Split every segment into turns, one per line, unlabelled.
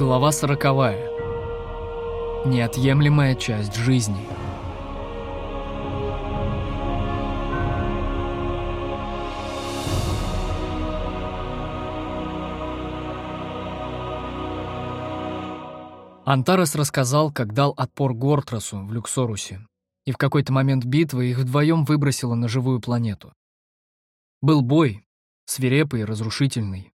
Глава сороковая. Неотъемлемая часть жизни. Антарес рассказал, как дал отпор Гортрасу в Люксорусе, и в какой-то момент битвы их вдвоем выбросило на живую планету. Был бой, свирепый и разрушительный.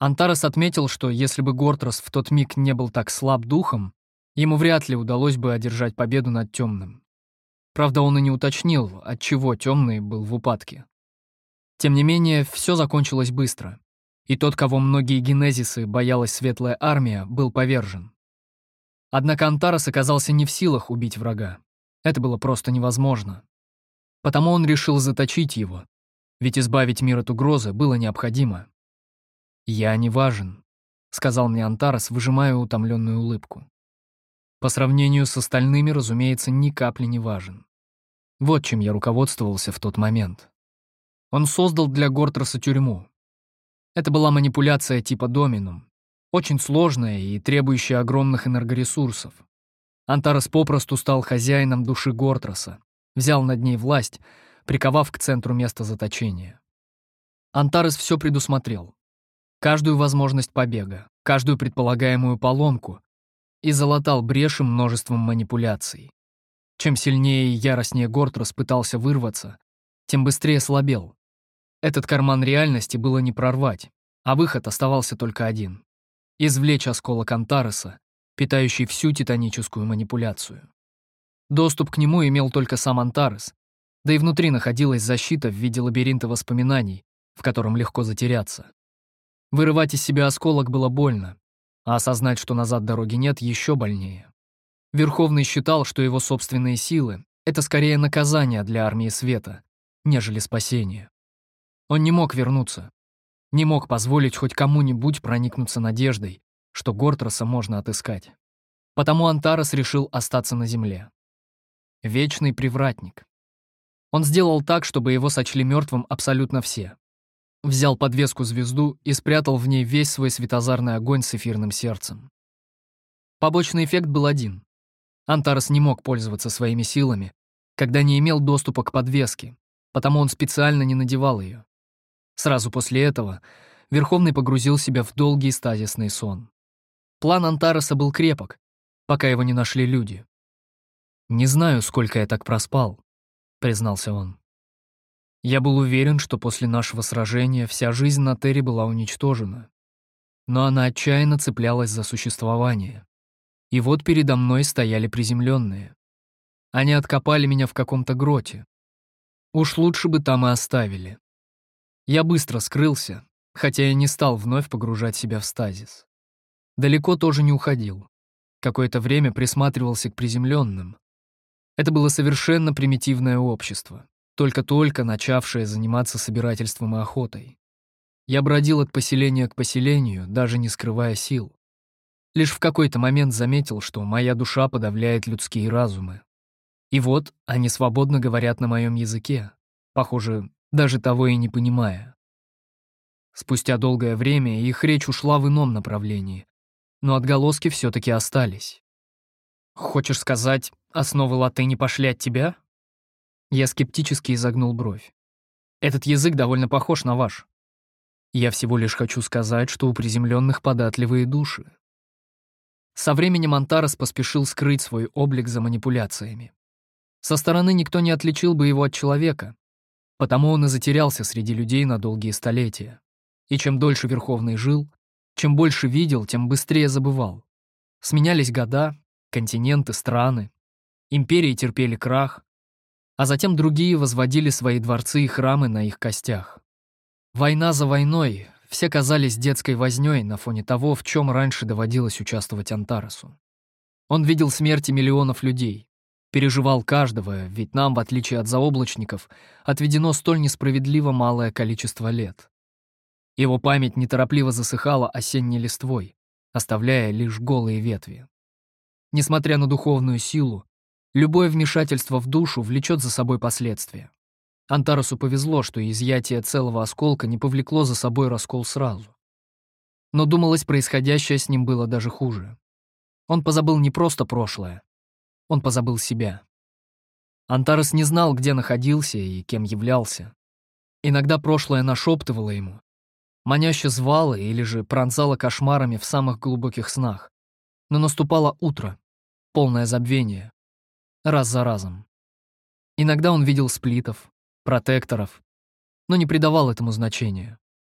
Антарес отметил, что если бы Гортрас в тот миг не был так слаб духом, ему вряд ли удалось бы одержать победу над темным. Правда, он и не уточнил, от чего темный был в упадке. Тем не менее, все закончилось быстро, и тот, кого многие генезисы боялась светлая армия, был повержен. Однако Антарес оказался не в силах убить врага. Это было просто невозможно. Потому он решил заточить его, ведь избавить мир от угрозы было необходимо. «Я не важен», — сказал мне Антарес, выжимая утомленную улыбку. По сравнению с остальными, разумеется, ни капли не важен. Вот чем я руководствовался в тот момент. Он создал для Гортраса тюрьму. Это была манипуляция типа доминум, очень сложная и требующая огромных энергоресурсов. Антарес попросту стал хозяином души Гортраса, взял над ней власть, приковав к центру места заточения. Антарес все предусмотрел каждую возможность побега, каждую предполагаемую поломку и залатал бреши множеством манипуляций. Чем сильнее и яростнее Гортрос пытался вырваться, тем быстрее слабел. Этот карман реальности было не прорвать, а выход оставался только один — извлечь осколок Антареса, питающий всю титаническую манипуляцию. Доступ к нему имел только сам Антарес, да и внутри находилась защита в виде лабиринта воспоминаний, в котором легко затеряться. Вырывать из себя осколок было больно, а осознать, что назад дороги нет, еще больнее. Верховный считал, что его собственные силы — это скорее наказание для армии света, нежели спасение. Он не мог вернуться, не мог позволить хоть кому-нибудь проникнуться надеждой, что Гортроса можно отыскать. Потому Антарес решил остаться на земле. Вечный привратник. Он сделал так, чтобы его сочли мертвым абсолютно все. Взял подвеску-звезду и спрятал в ней весь свой светозарный огонь с эфирным сердцем. Побочный эффект был один. Антарес не мог пользоваться своими силами, когда не имел доступа к подвеске, потому он специально не надевал ее. Сразу после этого Верховный погрузил себя в долгий стазисный сон. План Антареса был крепок, пока его не нашли люди. «Не знаю, сколько я так проспал», — признался он. Я был уверен, что после нашего сражения вся жизнь на Терре была уничтожена. Но она отчаянно цеплялась за существование. И вот передо мной стояли приземленные. Они откопали меня в каком-то гроте. Уж лучше бы там и оставили. Я быстро скрылся, хотя и не стал вновь погружать себя в стазис. Далеко тоже не уходил. Какое-то время присматривался к приземленным. Это было совершенно примитивное общество только-только начавшая заниматься собирательством и охотой. Я бродил от поселения к поселению, даже не скрывая сил. Лишь в какой-то момент заметил, что моя душа подавляет людские разумы. И вот они свободно говорят на моем языке, похоже, даже того и не понимая. Спустя долгое время их речь ушла в ином направлении, но отголоски все-таки остались. «Хочешь сказать, основы латыни пошли от тебя?» Я скептически изогнул бровь. Этот язык довольно похож на ваш. Я всего лишь хочу сказать, что у приземленных податливые души. Со временем Антарес поспешил скрыть свой облик за манипуляциями. Со стороны никто не отличил бы его от человека, потому он и затерялся среди людей на долгие столетия. И чем дольше Верховный жил, чем больше видел, тем быстрее забывал. Сменялись года, континенты, страны. Империи терпели крах, а затем другие возводили свои дворцы и храмы на их костях. Война за войной, все казались детской вознёй на фоне того, в чем раньше доводилось участвовать Антаресу. Он видел смерти миллионов людей, переживал каждого, ведь нам, в отличие от заоблачников, отведено столь несправедливо малое количество лет. Его память неторопливо засыхала осенней листвой, оставляя лишь голые ветви. Несмотря на духовную силу, Любое вмешательство в душу влечет за собой последствия. Антарусу повезло, что изъятие целого осколка не повлекло за собой раскол сразу. Но думалось, происходящее с ним было даже хуже. Он позабыл не просто прошлое, он позабыл себя. Антарес не знал, где находился и кем являлся. Иногда прошлое нашептывало ему, маняще звало или же пронзало кошмарами в самых глубоких снах. Но наступало утро, полное забвение, раз за разом. Иногда он видел сплитов, протекторов, но не придавал этому значения.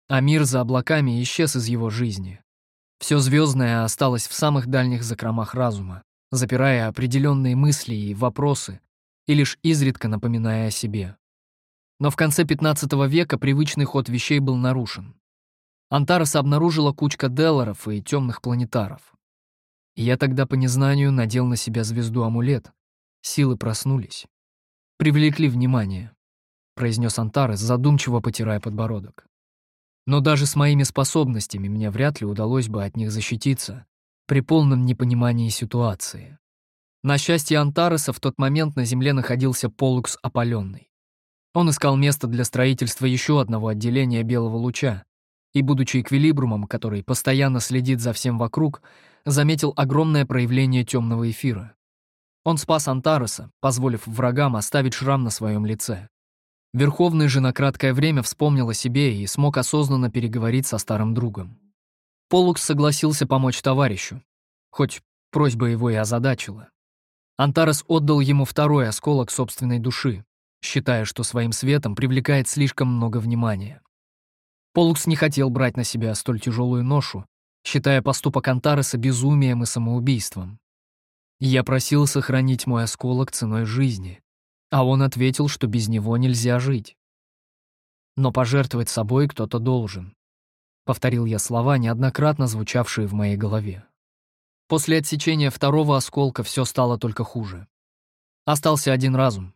А мир за облаками исчез из его жизни. Все звездное осталось в самых дальних закромах разума, запирая определенные мысли и вопросы, и лишь изредка напоминая о себе. Но в конце 15 века привычный ход вещей был нарушен. Антарес обнаружила кучка делларов и темных планетаров. И я тогда по незнанию надел на себя звезду-амулет. Силы проснулись. Привлекли внимание, произнес Антарес, задумчиво потирая подбородок. Но даже с моими способностями мне вряд ли удалось бы от них защититься при полном непонимании ситуации. На счастье Антареса в тот момент на Земле находился Полукс опаленный. Он искал место для строительства еще одного отделения белого луча, и, будучи эквилибрумом, который постоянно следит за всем вокруг, заметил огромное проявление темного эфира. Он спас Антареса, позволив врагам оставить шрам на своем лице. Верховный же на краткое время вспомнил о себе и смог осознанно переговорить со старым другом. Полукс согласился помочь товарищу, хоть просьба его и озадачила. Антарес отдал ему второй осколок собственной души, считая, что своим светом привлекает слишком много внимания. Полукс не хотел брать на себя столь тяжелую ношу, считая поступок Антареса безумием и самоубийством. Я просил сохранить мой осколок ценой жизни, а он ответил, что без него нельзя жить. Но пожертвовать собой кто-то должен. Повторил я слова, неоднократно звучавшие в моей голове. После отсечения второго осколка все стало только хуже. Остался один разум.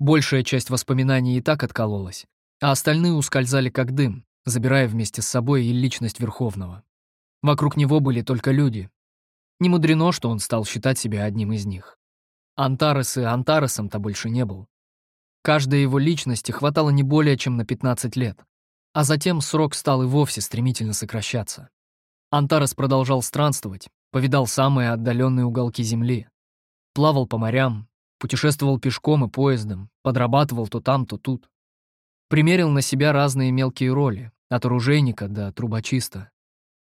Большая часть воспоминаний и так откололась, а остальные ускользали как дым, забирая вместе с собой и личность Верховного. Вокруг него были только люди. Не мудрено, что он стал считать себя одним из них. Антарес и Антаресом-то больше не был. Каждой его личности хватало не более чем на 15 лет, а затем срок стал и вовсе стремительно сокращаться. Антарес продолжал странствовать, повидал самые отдаленные уголки Земли, плавал по морям, путешествовал пешком и поездом, подрабатывал то там, то тут. Примерил на себя разные мелкие роли, от оружейника до трубочиста.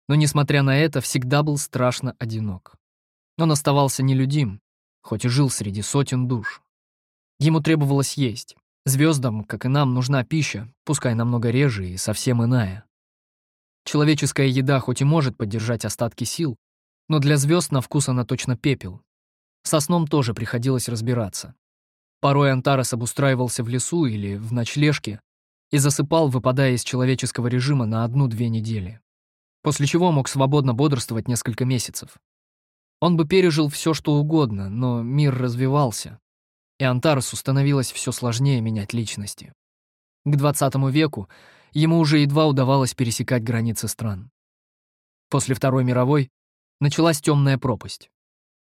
Но, несмотря на это, всегда был страшно одинок. Он оставался нелюдим, хоть и жил среди сотен душ. Ему требовалось есть. Звездам, как и нам, нужна пища, пускай намного реже и совсем иная. Человеческая еда хоть и может поддержать остатки сил, но для звезд на вкус она точно пепел. Со сном тоже приходилось разбираться. Порой Антарес обустраивался в лесу или в ночлежке и засыпал, выпадая из человеческого режима на одну-две недели. После чего мог свободно бодрствовать несколько месяцев. Он бы пережил все, что угодно, но мир развивался, и Антаресу становилось все сложнее менять личности. К 20 веку ему уже едва удавалось пересекать границы стран. После Второй мировой началась темная пропасть.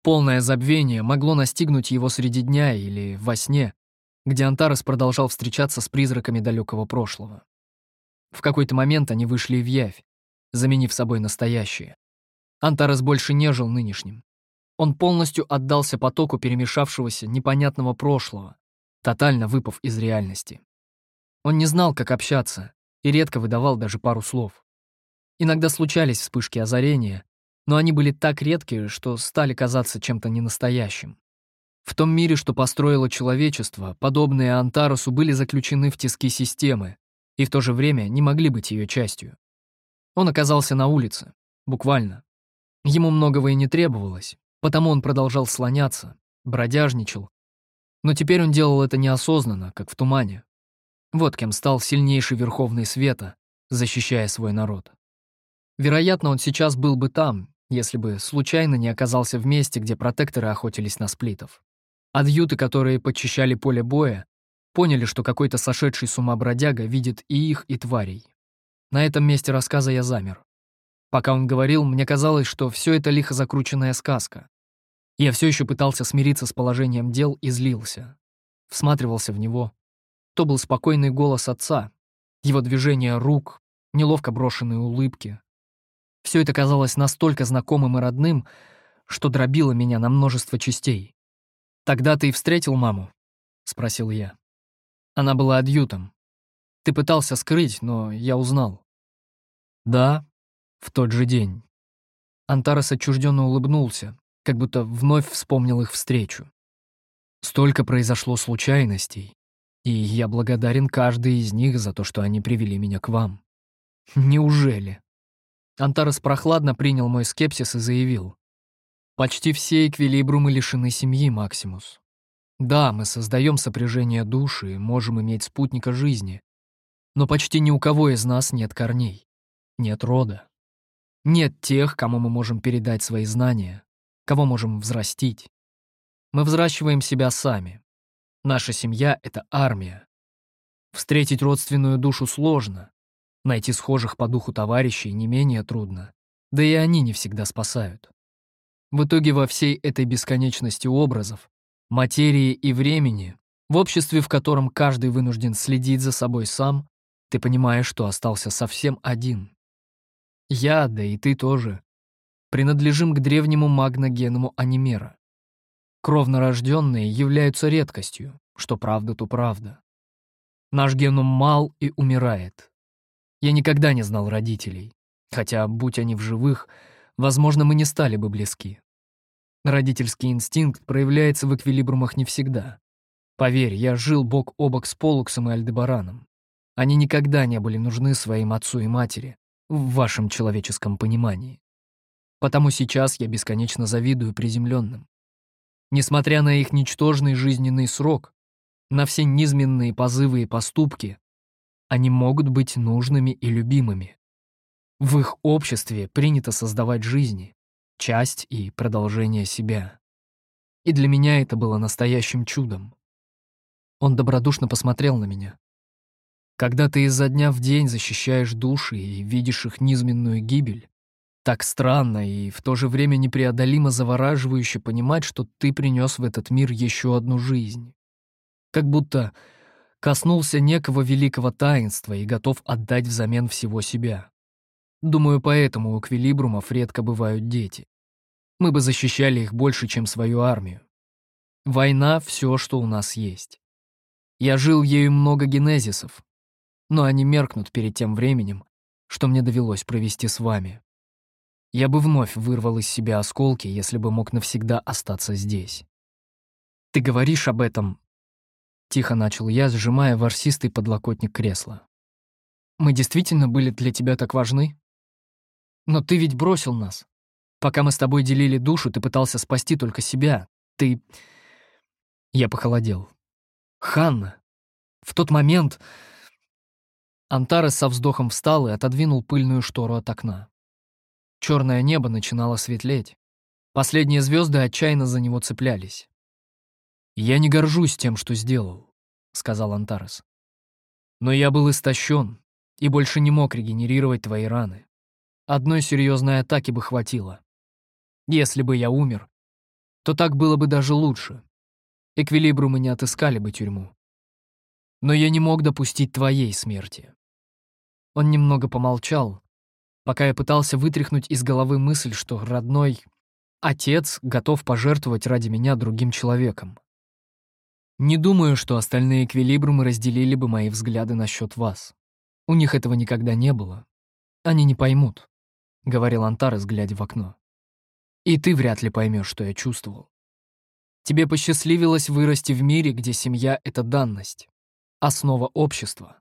Полное забвение могло настигнуть его среди дня или во сне, где Антарес продолжал встречаться с призраками далекого прошлого. В какой-то момент они вышли в явь, заменив собой настоящее. Антарес больше не жил нынешним. Он полностью отдался потоку перемешавшегося непонятного прошлого, тотально выпав из реальности. Он не знал, как общаться, и редко выдавал даже пару слов. Иногда случались вспышки озарения, но они были так редкие, что стали казаться чем-то ненастоящим. В том мире, что построило человечество, подобные Антарусу были заключены в тиски системы и в то же время не могли быть ее частью. Он оказался на улице, буквально, Ему многого и не требовалось, потому он продолжал слоняться, бродяжничал. Но теперь он делал это неосознанно, как в тумане. Вот кем стал сильнейший Верховный Света, защищая свой народ. Вероятно, он сейчас был бы там, если бы случайно не оказался в месте, где протекторы охотились на сплитов. Адъюты, которые подчищали поле боя, поняли, что какой-то сошедший с ума бродяга видит и их, и тварей. На этом месте рассказа я замер. Пока он говорил, мне казалось, что все это лихо закрученная сказка. Я все еще пытался смириться с положением дел и злился. Всматривался в него. То был спокойный голос отца, его движение рук, неловко брошенные улыбки. Все это казалось настолько знакомым и родным, что дробило меня на множество частей. «Тогда ты и встретил маму?» — спросил я. Она была адъютом. Ты пытался скрыть, но я узнал. Да, в тот же день. Антарес отчужденно улыбнулся, как будто вновь вспомнил их встречу. Столько произошло случайностей, и я благодарен каждой из них за то, что они привели меня к вам. Неужели? Антарес прохладно принял мой скепсис и заявил. Почти все эквилибрумы лишены семьи, Максимус. Да, мы создаем сопряжение души и можем иметь спутника жизни, но почти ни у кого из нас нет корней, нет рода. Нет тех, кому мы можем передать свои знания, кого можем взрастить. Мы взращиваем себя сами. Наша семья — это армия. Встретить родственную душу сложно, найти схожих по духу товарищей не менее трудно, да и они не всегда спасают. В итоге во всей этой бесконечности образов материи и времени, в обществе, в котором каждый вынужден следить за собой сам, ты понимаешь, что остался совсем один. Я, да и ты тоже, принадлежим к древнему магногенному анимера. Кровно рожденные являются редкостью, что правда, то правда. Наш геном мал и умирает. Я никогда не знал родителей, хотя, будь они в живых, возможно, мы не стали бы близки. Родительский инстинкт проявляется в эквилибрумах не всегда. Поверь, я жил бок о бок с Полуксом и Альдебараном. Они никогда не были нужны своим отцу и матери, в вашем человеческом понимании. Потому сейчас я бесконечно завидую приземленным. Несмотря на их ничтожный жизненный срок, на все низменные позывы и поступки, они могут быть нужными и любимыми. В их обществе принято создавать жизни, часть и продолжение себя. И для меня это было настоящим чудом. Он добродушно посмотрел на меня. Когда ты изо дня в день защищаешь души и видишь их низменную гибель, так странно и в то же время непреодолимо завораживающе понимать, что ты принес в этот мир еще одну жизнь. Как будто коснулся некого великого таинства и готов отдать взамен всего себя. Думаю, поэтому у Квилибрумов редко бывают дети. Мы бы защищали их больше, чем свою армию. Война — все, что у нас есть. Я жил ею много генезисов, но они меркнут перед тем временем, что мне довелось провести с вами. Я бы вновь вырвал из себя осколки, если бы мог навсегда остаться здесь. Ты говоришь об этом... Тихо начал я, сжимая ворсистый подлокотник кресла. Мы действительно были для тебя так важны? Но ты ведь бросил нас. Пока мы с тобой делили душу, ты пытался спасти только себя. Ты... Я похолодел. Ханна. В тот момент... Антарес со вздохом встал и отодвинул пыльную штору от окна. Черное небо начинало светлеть. Последние звезды отчаянно за него цеплялись. «Я не горжусь тем, что сделал», — сказал Антарес. «Но я был истощен и больше не мог регенерировать твои раны. Одной серьезной атаки бы хватило. Если бы я умер, то так было бы даже лучше. Эквилибрумы не отыскали бы тюрьму. Но я не мог допустить твоей смерти. Он немного помолчал, пока я пытался вытряхнуть из головы мысль, что родной отец готов пожертвовать ради меня другим человеком. Не думаю, что остальные эквилибрумы разделили бы мои взгляды насчет вас. У них этого никогда не было. Они не поймут, — говорил Антарес, глядя в окно. И ты вряд ли поймешь, что я чувствовал. Тебе посчастливилось вырасти в мире, где семья — это данность, основа общества.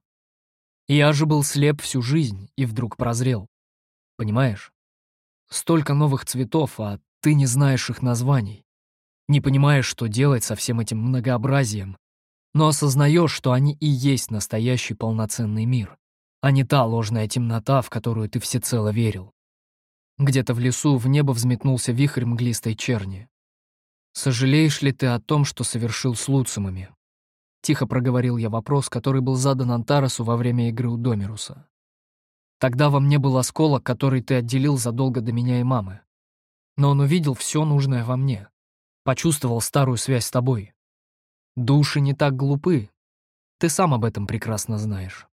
Я же был слеп всю жизнь и вдруг прозрел. Понимаешь? Столько новых цветов, а ты не знаешь их названий. Не понимаешь, что делать со всем этим многообразием, но осознаешь, что они и есть настоящий полноценный мир, а не та ложная темнота, в которую ты всецело верил. Где-то в лесу в небо взметнулся вихрь мглистой черни. «Сожалеешь ли ты о том, что совершил с Луцимами?» Тихо проговорил я вопрос, который был задан Антарасу во время игры у Домируса. Тогда во мне был осколок, который ты отделил задолго до меня и мамы. Но он увидел все нужное во мне. Почувствовал старую связь с тобой. Души не так глупы. Ты сам об этом прекрасно знаешь.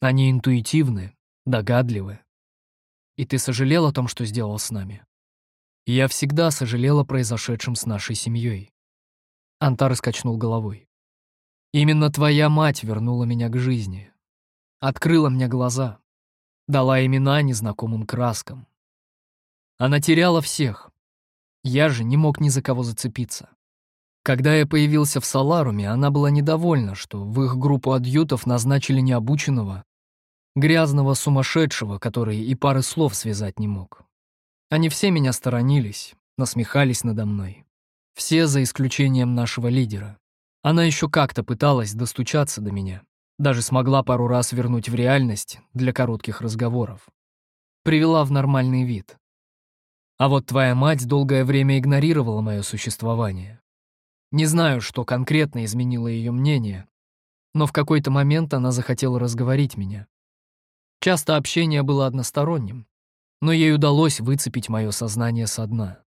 Они интуитивны, догадливы. И ты сожалел о том, что сделал с нами? Я всегда сожалел о произошедшем с нашей семьей. Антар скачнул головой. Именно твоя мать вернула меня к жизни. Открыла мне глаза. Дала имена незнакомым краскам. Она теряла всех. Я же не мог ни за кого зацепиться. Когда я появился в Саларуме, она была недовольна, что в их группу адъютов назначили необученного, грязного сумасшедшего, который и пары слов связать не мог. Они все меня сторонились, насмехались надо мной. Все за исключением нашего лидера. Она еще как-то пыталась достучаться до меня. Даже смогла пару раз вернуть в реальность для коротких разговоров. Привела в нормальный вид. А вот твоя мать долгое время игнорировала мое существование. Не знаю, что конкретно изменило ее мнение, но в какой-то момент она захотела разговорить меня. Часто общение было односторонним, но ей удалось выцепить мое сознание со дна.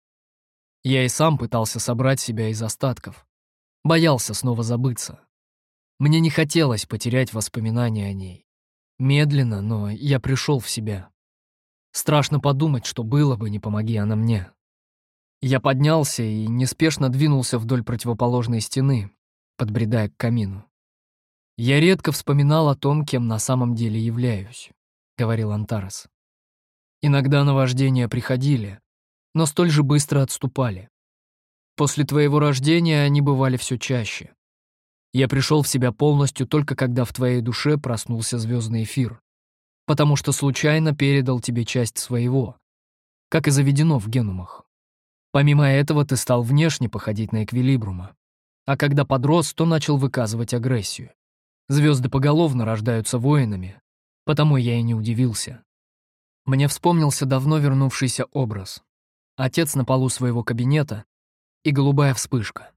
Я и сам пытался собрать себя из остатков. Боялся снова забыться. Мне не хотелось потерять воспоминания о ней. Медленно, но я пришел в себя. Страшно подумать, что было бы, не помоги она мне. Я поднялся и неспешно двинулся вдоль противоположной стены, подбредая к камину. Я редко вспоминал о том, кем на самом деле являюсь говорил Антарес. Иногда наваждения приходили, но столь же быстро отступали. После твоего рождения они бывали все чаще. Я пришел в себя полностью только когда в твоей душе проснулся звездный эфир, потому что случайно передал тебе часть своего, как и заведено в генумах. Помимо этого ты стал внешне походить на эквилибрума, а когда подрос, то начал выказывать агрессию. Звезды поголовно рождаются воинами, Потому я и не удивился. Мне вспомнился давно вернувшийся образ. Отец на полу своего кабинета и голубая вспышка.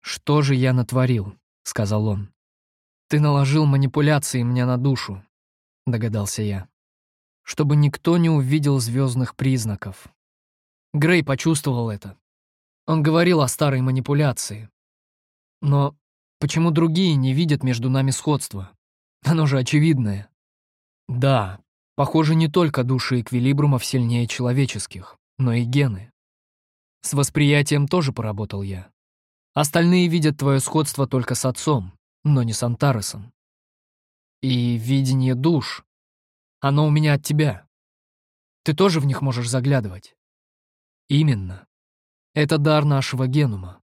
«Что же я натворил?» — сказал он. «Ты наложил манипуляции мне на душу», — догадался я. «Чтобы никто не увидел звездных признаков». Грей почувствовал это. Он говорил о старой манипуляции. Но почему другие не видят между нами сходства? Оно же очевидное. Да, похоже, не только души эквилибрумов сильнее человеческих, но и гены. С восприятием тоже поработал я. Остальные видят твое сходство только с отцом, но не с Антаресом. И видение душ. Оно у меня от тебя. Ты тоже в них можешь заглядывать. Именно. Это дар нашего генума.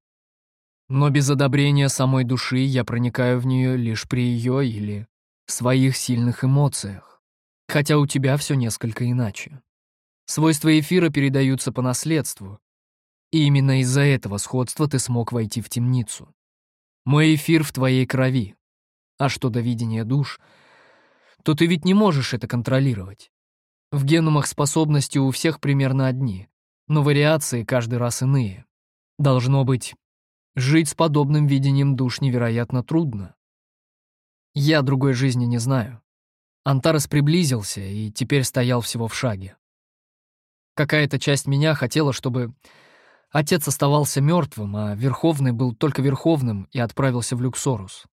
Но без одобрения самой души я проникаю в нее лишь при ее или своих сильных эмоциях. Хотя у тебя все несколько иначе. Свойства эфира передаются по наследству. И именно из-за этого сходства ты смог войти в темницу. Мой эфир в твоей крови. А что до видения душ, то ты ведь не можешь это контролировать. В генумах способности у всех примерно одни, но вариации каждый раз иные. Должно быть, жить с подобным видением душ невероятно трудно. Я другой жизни не знаю. Антарес приблизился и теперь стоял всего в шаге. Какая-то часть меня хотела, чтобы отец оставался мертвым, а Верховный был только Верховным и отправился в Люксорус.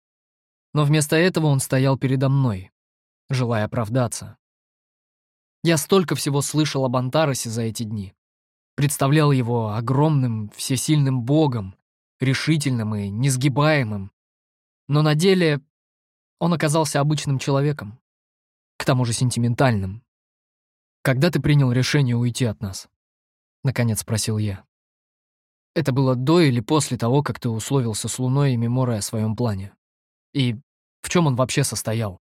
Но вместо этого он стоял передо мной, желая оправдаться. Я столько всего слышал об Антаросе за эти дни. Представлял его огромным, всесильным богом, решительным и несгибаемым. Но на деле он оказался обычным человеком к тому же сентиментальным. «Когда ты принял решение уйти от нас?» — наконец спросил я. «Это было до или после того, как ты условился с Луной и Меморой о своем плане? И в чем он вообще состоял?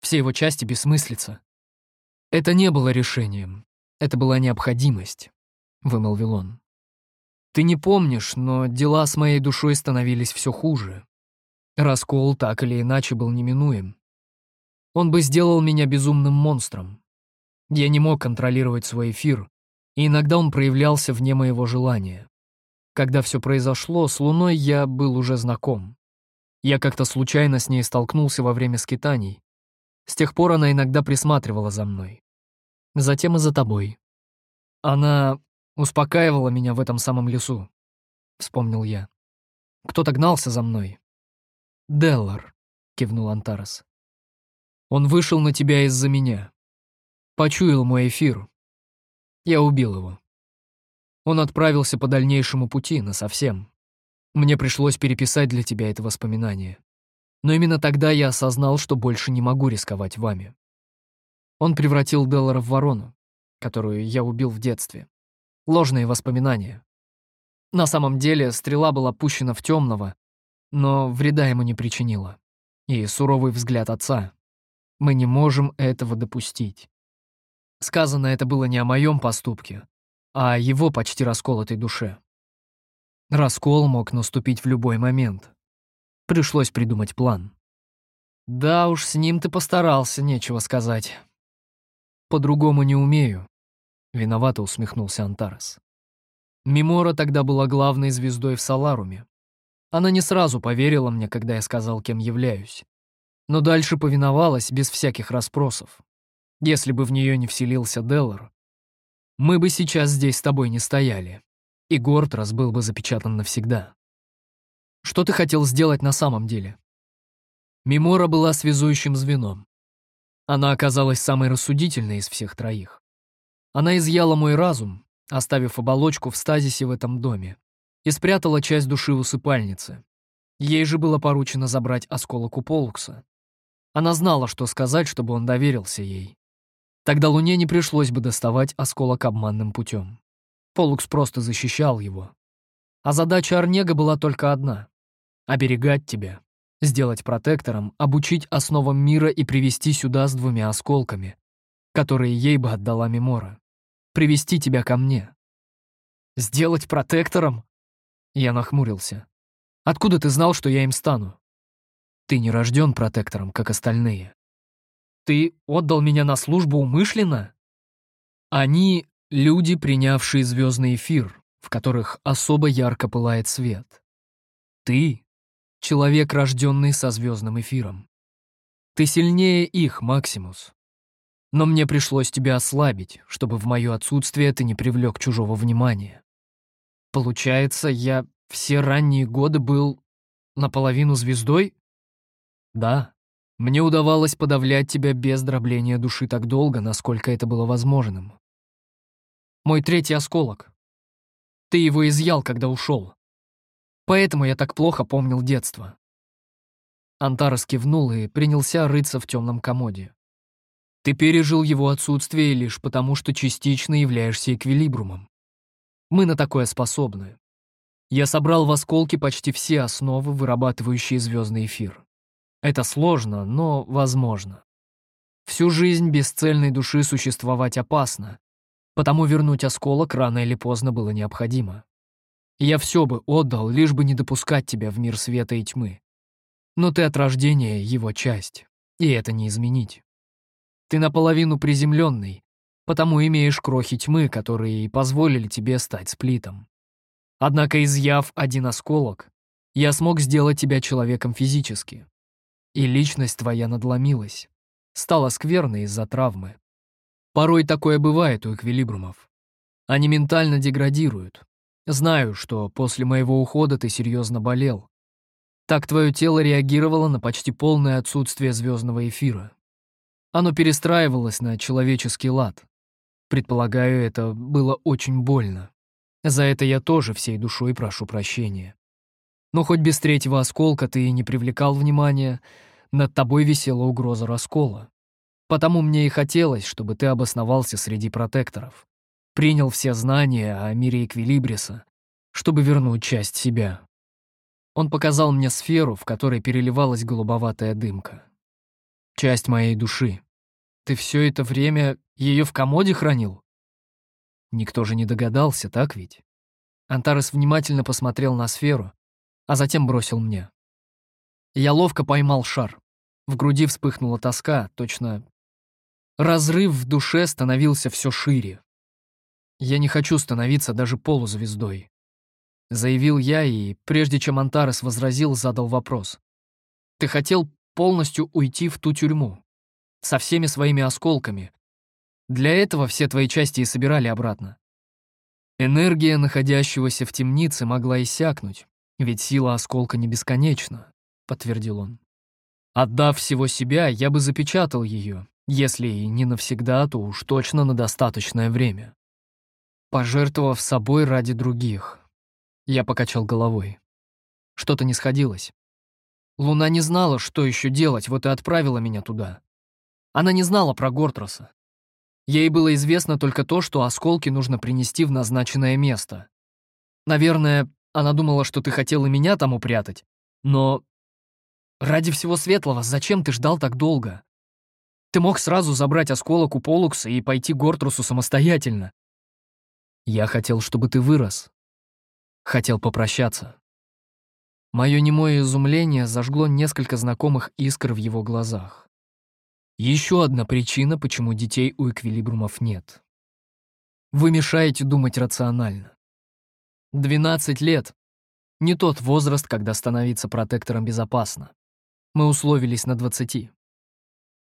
Все его части бессмыслица. Это не было решением, это была необходимость», — вымолвил он. «Ты не помнишь, но дела с моей душой становились все хуже. Раскол так или иначе был неминуем. Он бы сделал меня безумным монстром. Я не мог контролировать свой эфир, и иногда он проявлялся вне моего желания. Когда все произошло, с Луной я был уже знаком. Я как-то случайно с ней столкнулся во время скитаний. С тех пор она иногда присматривала за мной. Затем и за тобой. Она успокаивала меня в этом самом лесу, — вспомнил я. Кто-то гнался за мной. «Деллар», — кивнул Антарес. Он вышел на тебя из-за меня. Почуял мой эфир Я убил его. Он отправился по дальнейшему пути, насовсем. Мне пришлось переписать для тебя это воспоминание. Но именно тогда я осознал, что больше не могу рисковать вами. Он превратил Деллара в ворону, которую я убил в детстве. Ложные воспоминания. На самом деле стрела была пущена в темного, но вреда ему не причинила. И суровый взгляд отца. Мы не можем этого допустить. Сказано это было не о моем поступке, о его почти расколотой душе. Раскол мог наступить в любой момент. Пришлось придумать план. Да уж, с ним ты постарался, нечего сказать. По-другому не умею. Виновато усмехнулся Антарес. Мимора тогда была главной звездой в Саларуме. Она не сразу поверила мне, когда я сказал, кем являюсь. Но дальше повиновалась без всяких расспросов. Если бы в нее не вселился Деллар, мы бы сейчас здесь с тобой не стояли, и Гортрас был бы запечатан навсегда. Что ты хотел сделать на самом деле? Мимора была связующим звеном. Она оказалась самой рассудительной из всех троих. Она изъяла мой разум, оставив оболочку в стазисе в этом доме, и спрятала часть души в усыпальнице. Ей же было поручено забрать осколок у Полукса. Она знала, что сказать, чтобы он доверился ей. Тогда Луне не пришлось бы доставать осколок обманным путем. Полукс просто защищал его. А задача Арнега была только одна — оберегать тебя, сделать протектором, обучить основам мира и привести сюда с двумя осколками, которые ей бы отдала Мемора. Привести тебя ко мне. Сделать протектором? Я нахмурился. Откуда ты знал, что я им стану? Ты не рожден протектором, как остальные. Ты отдал меня на службу умышленно? Они — люди, принявшие звездный эфир, в которых особо ярко пылает свет. Ты — человек, рожденный со звездным эфиром. Ты сильнее их, Максимус. Но мне пришлось тебя ослабить, чтобы в мое отсутствие ты не привлек чужого внимания. Получается, я все ранние годы был наполовину звездой? Да. Мне удавалось подавлять тебя без дробления души так долго, насколько это было возможным. Мой третий осколок. Ты его изъял, когда ушел. Поэтому я так плохо помнил детство. Антарес кивнул и принялся рыться в темном комоде. Ты пережил его отсутствие лишь потому, что частично являешься эквилибрумом. Мы на такое способны. Я собрал в осколке почти все основы, вырабатывающие звездный эфир. Это сложно, но возможно. Всю жизнь без цельной души существовать опасно, потому вернуть осколок рано или поздно было необходимо. Я все бы отдал, лишь бы не допускать тебя в мир света и тьмы. Но ты от рождения его часть, и это не изменить. Ты наполовину приземленный, потому имеешь крохи тьмы, которые и позволили тебе стать сплитом. Однако, изъяв один осколок, я смог сделать тебя человеком физически. И личность твоя надломилась, стала скверной из-за травмы. Порой такое бывает у эквилибрумов. Они ментально деградируют. Знаю, что после моего ухода ты серьезно болел. Так твое тело реагировало на почти полное отсутствие звездного эфира. Оно перестраивалось на человеческий лад. Предполагаю, это было очень больно. За это я тоже всей душой прошу прощения. Но хоть без третьего осколка ты и не привлекал внимания, над тобой висела угроза раскола. Потому мне и хотелось, чтобы ты обосновался среди протекторов, принял все знания о мире Эквилибриса, чтобы вернуть часть себя. Он показал мне сферу, в которой переливалась голубоватая дымка. Часть моей души. Ты все это время ее в комоде хранил? Никто же не догадался, так ведь? Антарес внимательно посмотрел на сферу, а затем бросил мне. Я ловко поймал шар. В груди вспыхнула тоска, точно... Разрыв в душе становился все шире. Я не хочу становиться даже полузвездой. Заявил я, и прежде чем Антарес возразил, задал вопрос. Ты хотел полностью уйти в ту тюрьму? Со всеми своими осколками? Для этого все твои части и собирали обратно. Энергия находящегося в темнице могла иссякнуть, ведь сила осколка не бесконечна. — подтвердил он. «Отдав всего себя, я бы запечатал ее, если и не навсегда, то уж точно на достаточное время. пожертвовав собой ради других. Я покачал головой. Что-то не сходилось. Луна не знала, что еще делать, вот и отправила меня туда. Она не знала про Гортроса. Ей было известно только то, что осколки нужно принести в назначенное место. Наверное, она думала, что ты хотел и меня там упрятать. Но ради всего светлого, зачем ты ждал так долго? Ты мог сразу забрать осколок у Полукса и пойти к Гортрусу самостоятельно. Я хотел, чтобы ты вырос. Хотел попрощаться. Мое немое изумление зажгло несколько знакомых искр в его глазах. Еще одна причина, почему детей у эквилибрумов нет. Вы мешаете думать рационально. 12 лет — не тот возраст, когда становиться протектором безопасно. Мы условились на 20.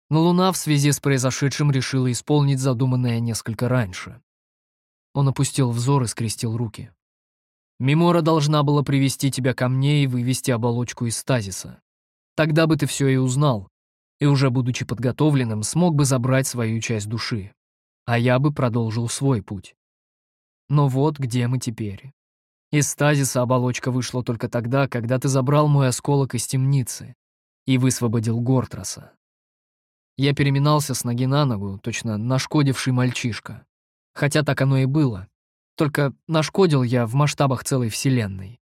Но Луна в связи с произошедшим решила исполнить задуманное несколько раньше. Он опустил взор и скрестил руки. «Мемора должна была привести тебя ко мне и вывести оболочку из стазиса. Тогда бы ты все и узнал, и уже будучи подготовленным, смог бы забрать свою часть души, а я бы продолжил свой путь. Но вот где мы теперь. Из стазиса оболочка вышла только тогда, когда ты забрал мой осколок из темницы и высвободил Гортроса. Я переминался с ноги на ногу, точно нашкодивший мальчишка. Хотя так оно и было. Только нашкодил я в масштабах целой вселенной.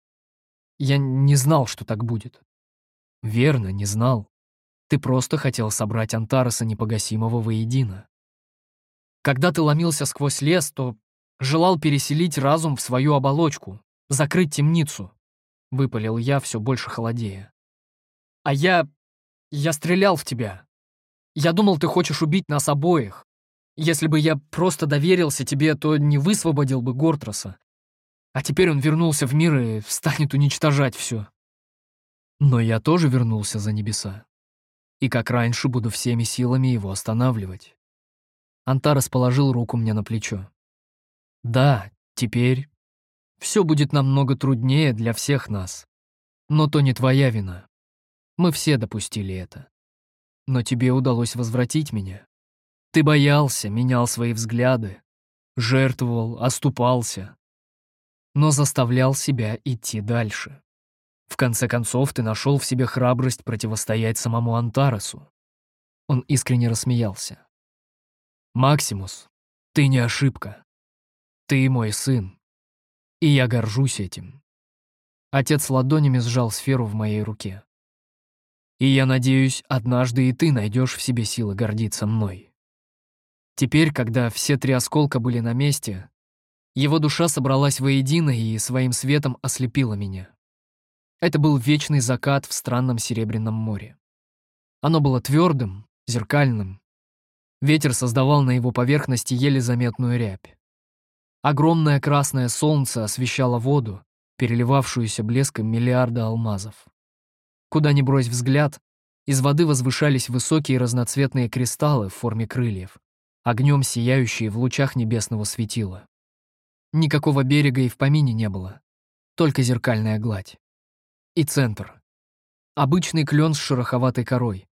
Я не знал, что так будет. Верно, не знал. Ты просто хотел собрать Антараса непогасимого воедино. Когда ты ломился сквозь лес, то желал переселить разум в свою оболочку, закрыть темницу. Выпалил я, все больше холодея. А я... я стрелял в тебя. Я думал, ты хочешь убить нас обоих. Если бы я просто доверился тебе, то не высвободил бы Гортроса. А теперь он вернулся в мир и станет уничтожать все. Но я тоже вернулся за небеса. И как раньше буду всеми силами его останавливать. Антарес положил руку мне на плечо. Да, теперь все будет намного труднее для всех нас. Но то не твоя вина. Мы все допустили это. Но тебе удалось возвратить меня. Ты боялся, менял свои взгляды, жертвовал, оступался, но заставлял себя идти дальше. В конце концов, ты нашел в себе храбрость противостоять самому Антаресу. Он искренне рассмеялся. «Максимус, ты не ошибка. Ты мой сын. И я горжусь этим». Отец ладонями сжал сферу в моей руке. И я надеюсь, однажды и ты найдешь в себе силы гордиться мной. Теперь, когда все три осколка были на месте, его душа собралась воедино и своим светом ослепила меня. Это был вечный закат в странном Серебряном море. Оно было твердым, зеркальным. Ветер создавал на его поверхности еле заметную рябь. Огромное красное солнце освещало воду, переливавшуюся блеском миллиарда алмазов. Куда ни брось взгляд, из воды возвышались высокие разноцветные кристаллы в форме крыльев, огнем сияющие в лучах небесного светила. Никакого берега и в помине не было, только зеркальная гладь. И центр. Обычный клен с шероховатой корой,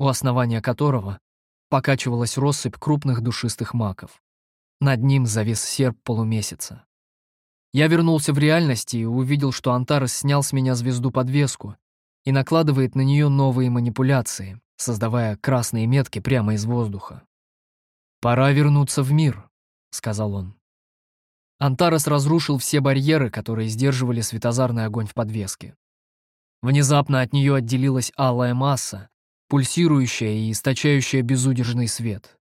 у основания которого покачивалась россыпь крупных душистых маков. Над ним завис серп полумесяца. Я вернулся в реальность и увидел, что Антарес снял с меня звезду-подвеску и накладывает на нее новые манипуляции, создавая красные метки прямо из воздуха. «Пора вернуться в мир», — сказал он. Антарес разрушил все барьеры, которые сдерживали светозарный огонь в подвеске. Внезапно от нее отделилась алая масса, пульсирующая и источающая безудержный свет.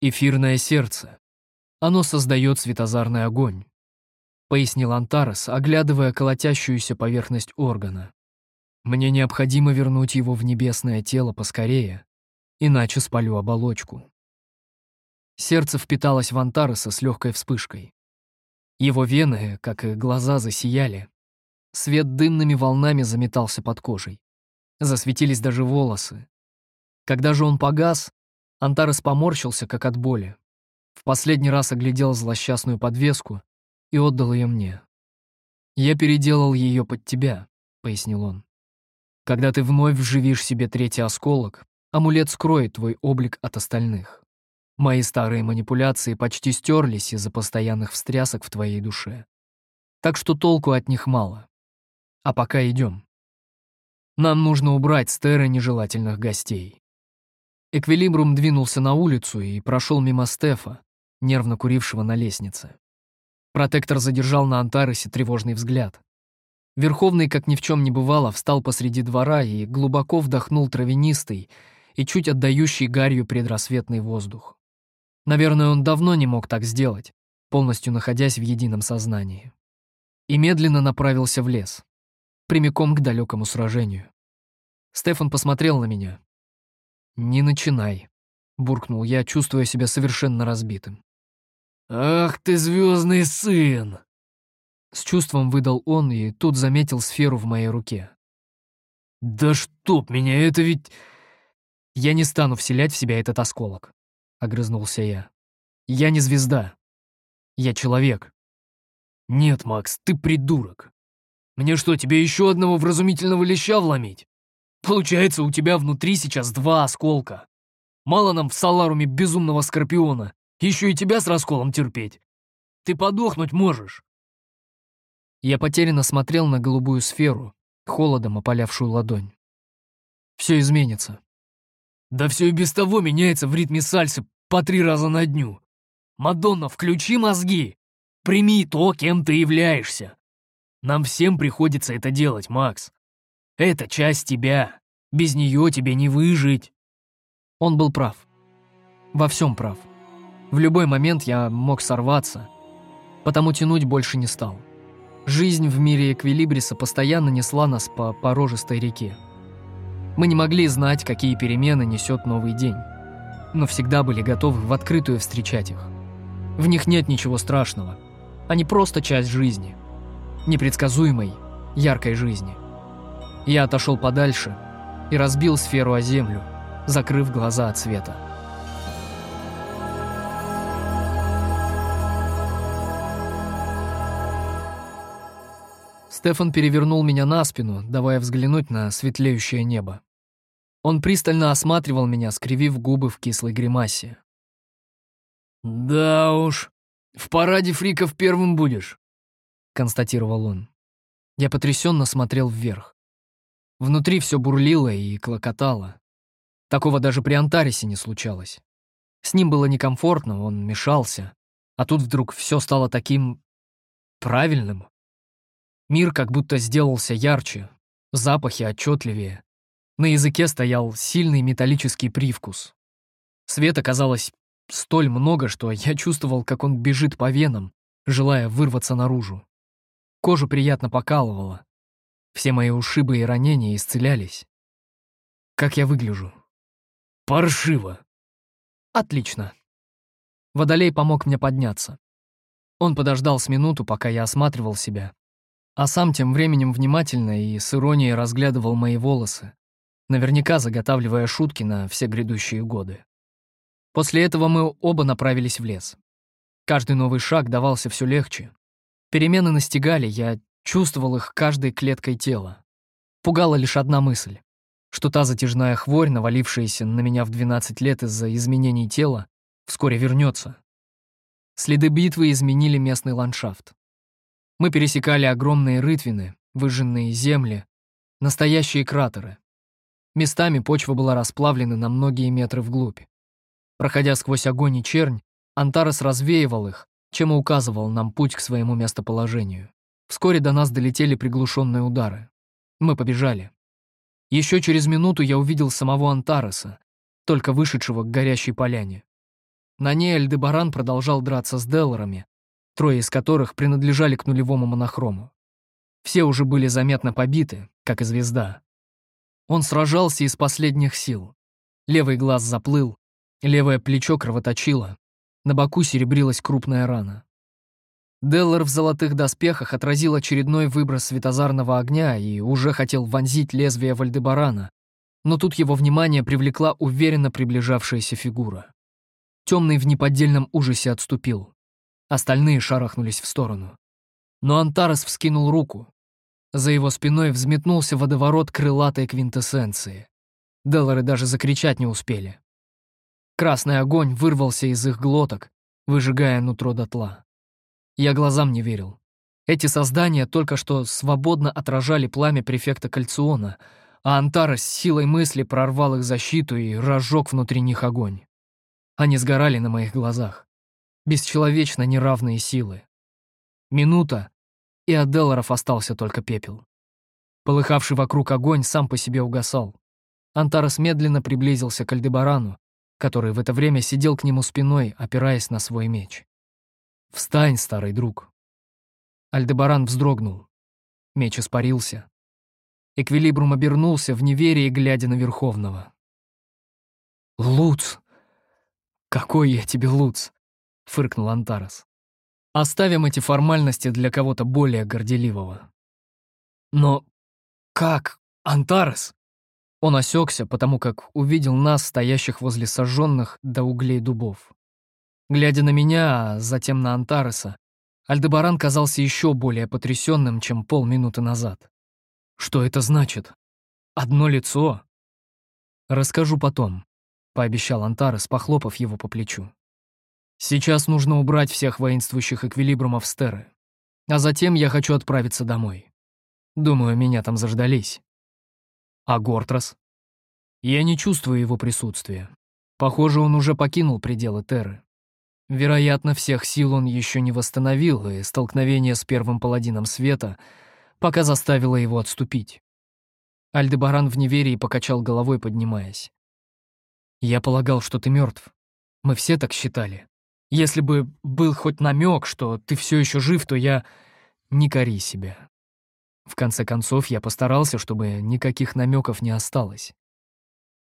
«Эфирное сердце. Оно создает светозарный огонь», — пояснил Антарес, оглядывая колотящуюся поверхность органа. Мне необходимо вернуть его в небесное тело поскорее, иначе спалю оболочку. Сердце впиталось в Антареса с легкой вспышкой. Его вены, как и глаза, засияли. Свет дымными волнами заметался под кожей. Засветились даже волосы. Когда же он погас, Антарес поморщился, как от боли. В последний раз оглядел злосчастную подвеску и отдал ее мне. «Я переделал ее под тебя», — пояснил он. Когда ты вновь вживишь себе третий осколок, амулет скроет твой облик от остальных. Мои старые манипуляции почти стерлись из-за постоянных встрясок в твоей душе. Так что толку от них мало. А пока идем. Нам нужно убрать с нежелательных гостей. Эквилибрум двинулся на улицу и прошел мимо Стефа, нервно курившего на лестнице. Протектор задержал на Антаросе тревожный взгляд. Верховный, как ни в чем не бывало, встал посреди двора и глубоко вдохнул травянистый и чуть отдающий гарью предрассветный воздух. Наверное, он давно не мог так сделать, полностью находясь в едином сознании. И медленно направился в лес, прямиком к далекому сражению. Стефан посмотрел на меня. «Не начинай», — буркнул я, чувствуя себя совершенно разбитым.
«Ах ты, звездный сын!»
С чувством выдал он и тут заметил сферу в моей руке.
«Да чтоб меня, это ведь...»
«Я не стану вселять в себя этот осколок», — огрызнулся я. «Я не звезда. Я человек».
«Нет, Макс, ты придурок. Мне что, тебе еще одного вразумительного леща вломить? Получается, у тебя внутри сейчас два осколка. Мало нам в Саларуме безумного скорпиона, еще и тебя с расколом терпеть. Ты подохнуть можешь».
Я потерянно смотрел на голубую сферу, холодом опалявшую ладонь. Все изменится.
Да все и без того меняется в ритме сальсы по три раза на дню. Мадонна, включи мозги. Прими то, кем ты являешься. Нам всем приходится это делать, Макс. Это часть тебя. Без нее тебе не выжить.
Он был прав. Во всем прав. В любой момент я мог сорваться, потому тянуть больше не стал. Жизнь в мире Эквилибриса постоянно несла нас по порожистой реке. Мы не могли знать, какие перемены несет новый день, но всегда были готовы в открытую встречать их. В них нет ничего страшного. Они просто часть жизни. Непредсказуемой, яркой жизни. Я отошел подальше и разбил сферу о землю, закрыв глаза от света. Стефан перевернул меня на спину, давая взглянуть на светлеющее небо. Он пристально осматривал меня, скривив губы в кислой гримасе.
«Да уж, в параде фриков первым будешь», — констатировал он.
Я потрясенно смотрел вверх. Внутри все бурлило и клокотало. Такого даже при Антарисе не случалось. С ним было некомфортно, он мешался. А тут вдруг все стало таким... правильным. Мир как будто сделался ярче, запахи отчетливее. На языке стоял сильный металлический привкус. Света казалось столь много, что я чувствовал, как он бежит по венам, желая вырваться наружу. Кожу приятно покалывало. Все мои ушибы и ранения исцелялись. Как я выгляжу?
Паршиво.
Отлично. Водолей помог мне подняться. Он подождал с минуту, пока я осматривал себя, а сам тем временем внимательно и с иронией разглядывал мои волосы, наверняка заготавливая шутки на все грядущие годы. После этого мы оба направились в лес. Каждый новый шаг давался все легче. Перемены настигали, я чувствовал их каждой клеткой тела. Пугала лишь одна мысль, что та затяжная хворь, навалившаяся на меня в 12 лет из-за изменений тела, вскоре вернется. Следы битвы изменили местный ландшафт. Мы пересекали огромные рытвины, выжженные земли, настоящие кратеры. Местами почва была расплавлена на многие метры вглубь. Проходя сквозь огонь и чернь, Антарес развеивал их, чем и указывал нам путь к своему местоположению. Вскоре до нас долетели приглушенные удары. Мы побежали. Еще через минуту я увидел самого Антареса, только вышедшего к горящей поляне. На ней Альдебаран продолжал драться с Делларами, трое из которых принадлежали к нулевому монохрому. Все уже были заметно побиты, как и звезда. Он сражался из последних сил. Левый глаз заплыл, левое плечо кровоточило, на боку серебрилась крупная рана. Деллар в золотых доспехах отразил очередной выброс светозарного огня и уже хотел вонзить лезвие Вальдебарана, но тут его внимание привлекла уверенно приближавшаяся фигура. Темный в неподдельном ужасе отступил. Остальные шарахнулись в сторону. Но Антарес вскинул руку, за его спиной взметнулся водоворот крылатой квинтэссенции. Деллары даже закричать не успели. Красный огонь вырвался из их глоток, выжигая нутро дотла. Я глазам не верил. Эти создания только что свободно отражали пламя префекта Кальциона, а Антарес силой мысли прорвал их защиту и разжег внутри них огонь. Они сгорали на моих глазах. Бесчеловечно неравные силы. Минута, и от Делоров остался только пепел. Полыхавший вокруг огонь сам по себе угасал. Антарес медленно приблизился к Альдебарану, который в это время сидел к нему спиной, опираясь на свой меч. «Встань, старый друг!» Альдебаран вздрогнул. Меч испарился. Эквилибрум обернулся в неверии, глядя на Верховного. «Луц! Какой я тебе Луц!» — фыркнул Антарес. «Оставим эти формальности для кого-то более горделивого». «Но как, Антарес?» Он осекся, потому как увидел нас, стоящих возле сожженных до углей дубов. Глядя на меня, а затем на Антареса, Альдебаран казался еще более потрясенным, чем полминуты назад. Что это значит? Одно лицо? Расскажу потом, пообещал Антарес, похлопав его по плечу. Сейчас нужно убрать всех воинствующих эквилибрумов Стеры, а затем я хочу отправиться домой. Думаю, меня там заждались. А Гортрас? Я не чувствую его присутствия. Похоже, он уже покинул пределы Терры. Вероятно, всех сил он еще не восстановил, и столкновение с первым паладином света пока заставило его отступить. Альдебаран в неверии покачал головой, поднимаясь. «Я полагал, что ты мертв. Мы все так считали. Если бы был хоть намек, что ты все еще жив, то я... Не кори себя. В конце концов, я постарался, чтобы никаких намеков не осталось.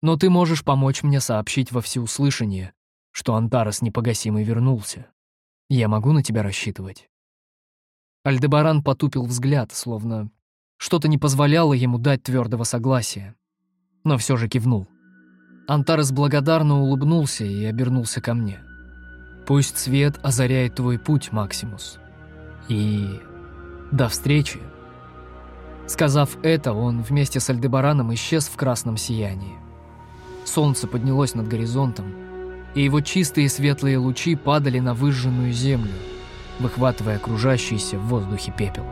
Но ты можешь помочь мне сообщить во всеуслышание, что Антарес непогасимый вернулся. Я могу на тебя рассчитывать?» Альдебаран потупил взгляд, словно что-то не позволяло ему дать твердого согласия, но все же кивнул. Антарес благодарно улыбнулся и обернулся ко мне. «Пусть свет озаряет твой путь, Максимус. И до встречи!» Сказав это, он вместе с Альдебараном исчез в красном сиянии. Солнце поднялось над горизонтом, и его чистые светлые лучи падали на выжженную землю, выхватывая окружающийся в воздухе пепел.